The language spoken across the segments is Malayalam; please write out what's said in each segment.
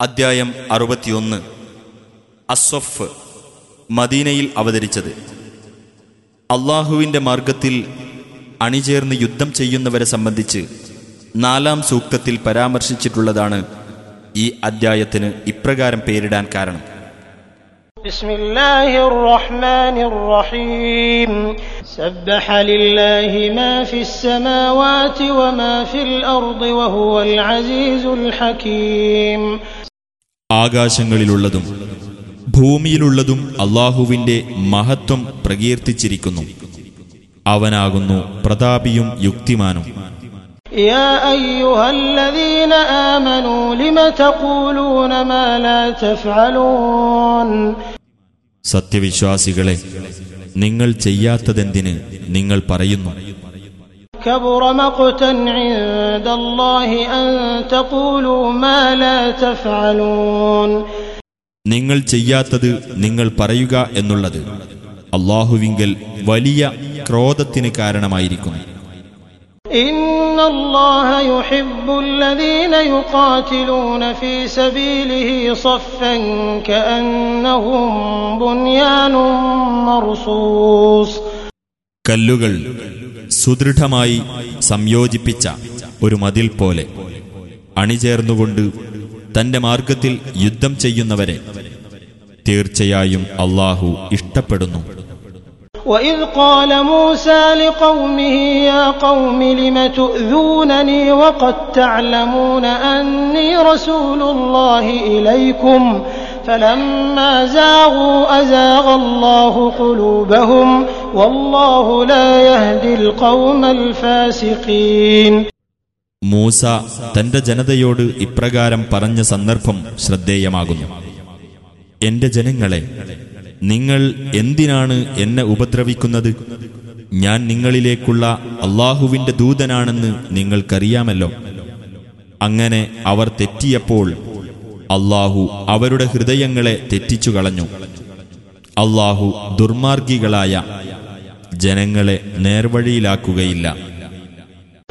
അദ്ധ്യായം അറുപത്തിയൊന്ന്. അസ്വഫ് മദീനയിൽ അവതരിച്ചത്. അള്ളാഹുവിന്റെ മാർഗത്തിൽ അണിചേർന്ന് യുദ്ധം ചെയ്യുന്നവരെ സംബന്ധിച്ച് നാലാം സൂക്തത്തിൽ പരാമർശിച്ചിട്ടുള്ളതാണ് ഈ അദ്ധ്യായത്തിന് ഇപ്രകാരം പേരിടാൻ കാരണം. ഹക്കീം ആകാശങ്ങളിലുള്ളതും ഭൂമിയിലുള്ളതും അള്ളാഹുവിന്റെ മഹത്വം പ്രകീർത്തിച്ചിരിക്കുന്നു. അവനാകുന്നു പ്രതാപിയും യുക്തിമാനും. സത്യവിശ്വാസികളെ നിങ്ങൾ ചെയ്യാത്തതെന്തിന് നിങ്ങൾ പറയുന്നു? عند الله أن تقولوا ما لا تفعلون നിങ്ങൾ ചെയ്യാത്തത് നിങ്ങൾ പറയുക എന്നുള്ളത് അള്ളാഹുവിങ്കൽ വലിയ ക്രോധത്തിന് കാരണമായിരിക്കുന്നു إن الله يحب الذين يقاتلون في سبيله صفا كأنهم بنيان مرصوص കല്ലുകൾ സുദൃഢമായി സംയോജിപ്പിച്ച ഒരു മതിൽ പോലെ അണിചേർന്നുകൊണ്ട് തന്റെ മാർഗത്തിൽ യുദ്ധം ചെയ്യുന്നവരെ തീർച്ചയായും അള്ളാഹു ഇഷ്ടപ്പെടുന്നു وإذ قال موسى لقومه يا قوم لم تؤذونني وقد تعلمون أني رسول الله إليكم فلما زاغوا أزاغ الله قلوبهم والله لا يهدي القوم الفاسقين മൂസ തന്റെ ജനതയോട് ഇപ്രകാരം പറഞ്ഞ സന്ദർഭം ശ്രദ്ധേയമാകുന്നു. എന്റെ ജനങ്ങളെ നിങ്ങൾ എന്തിനാണ് എന്നെ ഉപദ്രവിക്കുന്നത്? ഞാൻ നിങ്ങളിലേക്കുള്ള അള്ളാഹുവിന്റെ ദൂതനാണെന്ന് നിങ്ങൾക്കറിയാമല്ലോ. അങ്ങനെ അവർ തെറ്റിയപ്പോൾ അള്ളാഹു അവരുടെ ഹൃദയങ്ങളെ തെറ്റിച്ചു കളഞ്ഞു. അള്ളാഹു ദുർമാർഗികളായ ജനങ്ങളെ നേർവഴിയിലാക്കുകയില്ല.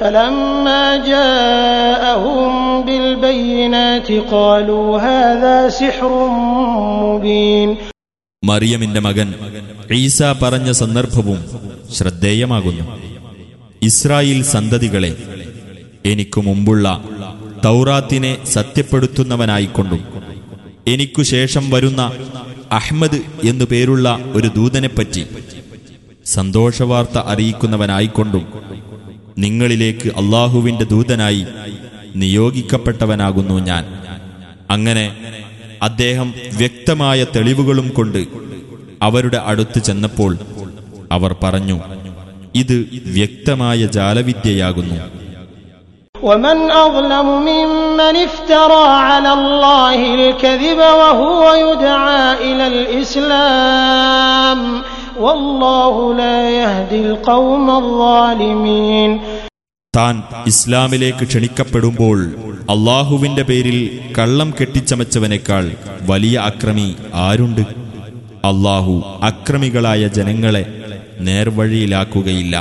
فلما جاءهم بالبينات قالوا هذا سحر مبين മറിയമിന്റെ മകൻ ഈസ പറഞ്ഞ സന്ദർഭവും ശ്രദ്ധേയമാകുന്നു ഇസ്രായേൽ സന്തതികളെ എനിക്കു മുമ്പുള്ള തൗറാത്തിനെ സത്യപ്പെടുത്തുന്നവനായിക്കൊണ്ടും എനിക്കു ശേഷം വരുന്ന അഹ്മദ് എന്നു പേരുള്ള ഒരു ദൂതനെപ്പറ്റി സന്തോഷവാർത്ത അറിയിക്കുന്നവനായിക്കൊണ്ടും നിങ്ങളിലേക്ക് അള്ളാഹുവിന്റെ ദൂതനായി നിയോഗിക്കപ്പെട്ടവനാകുന്നു ഞാൻ അങ്ങനെ അദ്ദേഹം വ്യക്തമായ തെളിവുകളും കൊണ്ട് അവരുടെ അടുത്ത് ചെന്നപ്പോൾ അവർ പറഞ്ഞു ഇത് വ്യക്തമായ ജാലവിദ്യയാകുന്നു ومن أظلم ممن افترى على الله الكذب وهو يدعى إلى الإسلام والله لا يهدي القوم الظالمين താൻ ഇസ്ലാമിലേക്ക് ക്ഷണിക്കപ്പെടുമ്പോൾ അള്ളാഹുവിന്റെ പേരിൽ കള്ളം കെട്ടിച്ചമച്ചവനേക്കാൾ വലിയ അക്രമി ആരുണ്ട് അള്ളാഹു അക്രമികളായ ജനങ്ങളെ നേർവഴിയിലാക്കുകയില്ല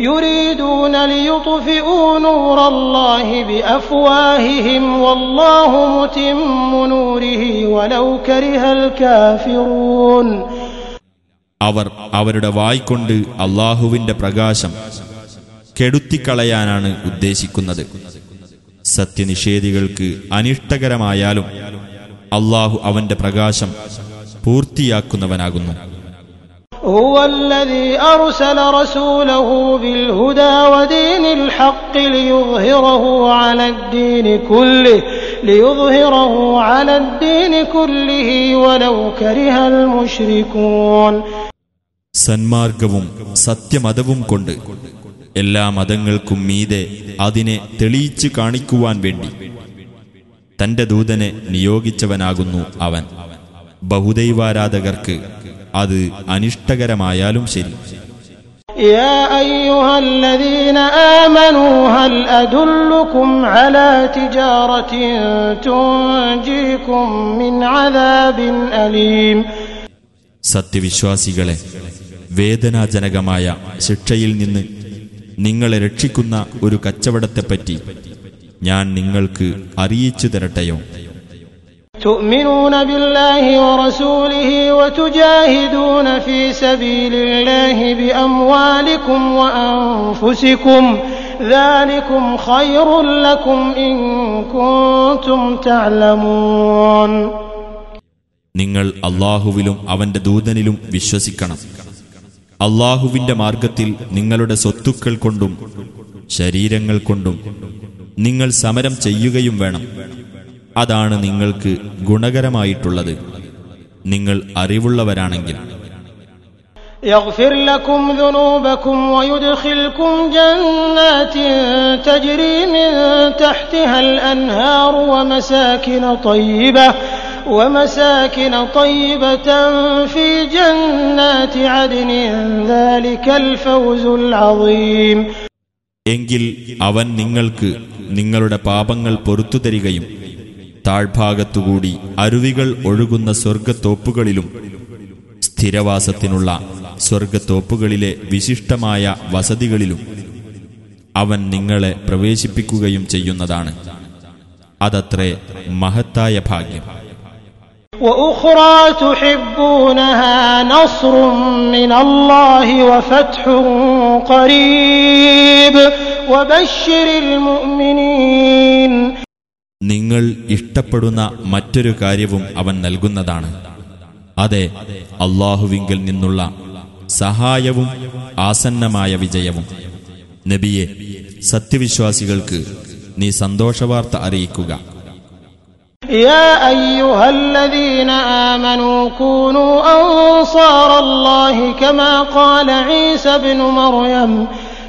يريدون ليطفئوا نور الله بأفواههم والله متم نوره ولو كره الكافرون അവർ അവരുടെ വായ്കൊണ്ട് അള്ളാഹുവിന്റെ പ്രകാശം കെടുത്തിക്കളയാനാണ് ഉദ്ദേശിക്കുന്നത് സത്യനിഷേധികൾക്ക് അനിഷ്ടകരമായാലും അള്ളാഹു അവന്റെ പ്രകാശം പൂർത്തിയാക്കുന്നവനാകുന്നു هو الذي أرسل رسوله بالهدى ودين الحق ليظهره على الدين كله ليظهره على الدين كله ولو كره المشركون സന്മാർഗവും സത്യമതവും കൊണ്ട് എല്ലാ മതങ്ങൾക്കും മീതെ അതിനെ തെളിയിച്ചു കാണിക്കുവാൻ വേണ്ടി തന്റെ ദൂതനെ നിയോഗിച്ചവനാകുന്നു അവൻ ബഹുദൈവാരാധകർക്ക് അത് അനിഷ്ടകരമായാലും ശരി يا أيها الذين آمنوا هل أدلكم على تجارة تنجيكم من عذاب أليم സത്യവിശ്വാസികളെ വേദനാജനകമായ ശിക്ഷയിൽ നിന്ന് നിങ്ങളെ രക്ഷിക്കുന്ന ഒരു കച്ചവടത്തെപ്പറ്റി ഞാൻ നിങ്ങൾക്ക് അറിയിച്ചു തരട്ടെയോ تؤمنون بالله ورسوله وتجاهدون في سبيل الله بأموالكم وأنفسكم ذلكم خير لكم إن كنتم تعلمون നിങ്ങൾ അള്ളാഹുവിലും അവന്റെ ദൂതനിലും വിശ്വസിക്കണം അള്ളാഹുവിന്റെ മാർഗത്തിൽ നിങ്ങളുടെ സ്വത്തുക്കൾ കൊണ്ടും ശരീരങ്ങൾ കൊണ്ടും നിങ്ങൾ സമരം ചെയ്യുകയും വേണം അതാണ് നിങ്ങൾക്ക് ഗുണകരമായിട്ടുള്ളത് നിങ്ങൾ അറിവുള്ളവരാണെങ്കിൽ يغفر لكم ذنوبكم ويدخلكم جنات تجري من تحتها الأنهار ومساكن طيبة ومساكن طيبة في جنات عدن ذلك الفوز العظيم എങ്കിൽ അവൻ നിങ്ങൾക്ക് നിങ്ങളുടെ പാപങ്ങൾ പൊറത്തു തരികയും താഴ്ഭാഗത്തുകൂടി അരുവികൾ ഒഴുകുന്ന സ്വർഗത്തോപ്പുകളിലും സ്ഥിരവാസത്തിനുള്ള സ്വർഗത്തോപ്പുകളിലെ വിശിഷ്ടമായ വസതികളിലും അവൻ നിങ്ങളെ പ്രവേശിപ്പിക്കുകയും ചെയ്യുന്നതാണ് അതത്രേ മഹത്തായ ഭാഗ്യം وأخرى تحبونها نصر من الله وفتح قريب وبشر المؤمنين നിങ്ങൾ ഇഷ്ടപ്പെടുന്ന മറ്റൊരു കാര്യവും അവൻ നൽകുന്നതാണ്. അതെ അള്ളാഹുവിങ്കിൽ നിന്നുള്ള സഹായവും ആസന്നമായ വിജയവും. നബിയെ സത്യവിശ്വാസികൾക്ക് നീ സന്തോഷവാർത്ത അറിയിക്കുക. يا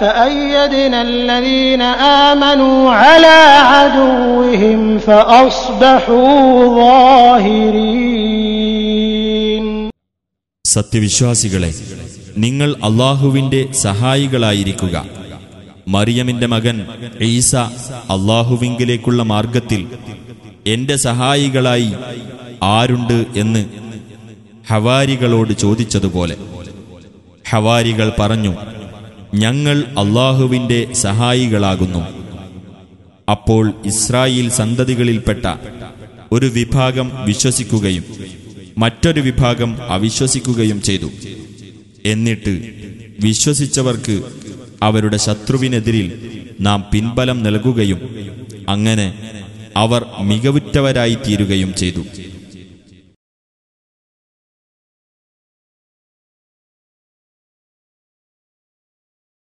فأيدنا الذين آمنوا على عدوهم فأصبحوا ظاهرين സത്യവിശ്വാസികളെ നിങ്ങൾ അള്ളാഹുവിന്റെ സഹായികളായിരിക്കുക മറിയമിന്റെ മകൻ ഈസ അള്ളാഹുവിങ്കിലേക്കുള്ള മാർഗത്തിൽ എന്റെ സഹായികളായി ആരുണ്ട് എന്ന് ഹവാരികളോട് ചോദിച്ചതുപോലെ ഹവാരികൾ പറഞ്ഞു ഞങ്ങൾ അള്ളാഹുവിന്റെ സഹായികളാകുന്നു. അപ്പോൾ ഇസ്രായേൽ സന്തതികളിൽപ്പെട്ട ഒരു വിഭാഗം വിശ്വസിക്കുകയും മറ്റൊരു വിഭാഗം അവിശ്വസിക്കുകയും ചെയ്തു. എന്നിട്ട് വിശ്വസിച്ചവർക്ക് അവരുടെ ശത്രുവിനെതിരിൽ നാം പിൻബലം നൽകുകയും അങ്ങനെ അവർ മികവുറ്റവരായി തീരുകയും ചെയ്തു.